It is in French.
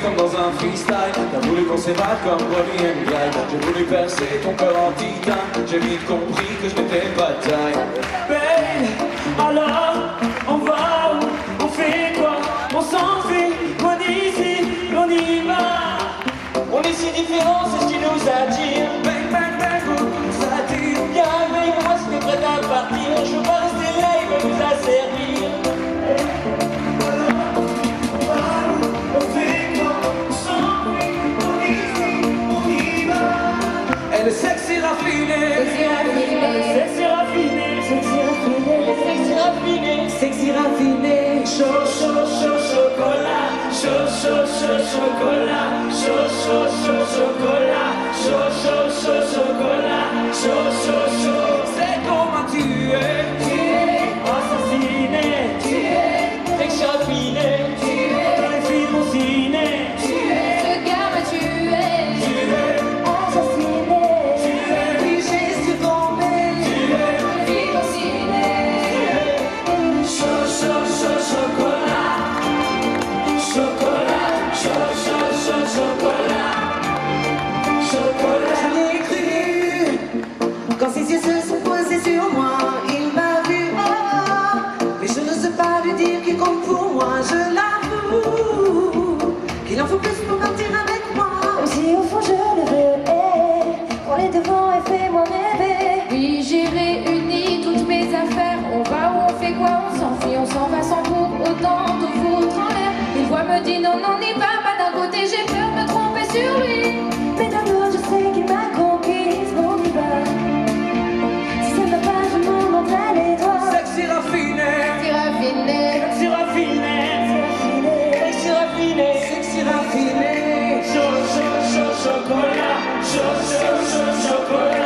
comme dans un freestyle. T'as voulu qu'on s'évade comme Bonnie and Clyde. J'ai voulu percer ton corps en titan J'ai vite compris que je n'étais pas chocolat, chaud, chaud, chaud, chocolat, chaud, chaud, chaud. je partir Si au fond je le veux, eh, les devant et fais-moi rêver. Oui, j'ai réuni toutes mes affaires. On va où on fait quoi, on s'enfuit, on s'en va sans pour Autant de foutre en l'air. Une voix me dit non, non, n'y va pas show, show, show, show,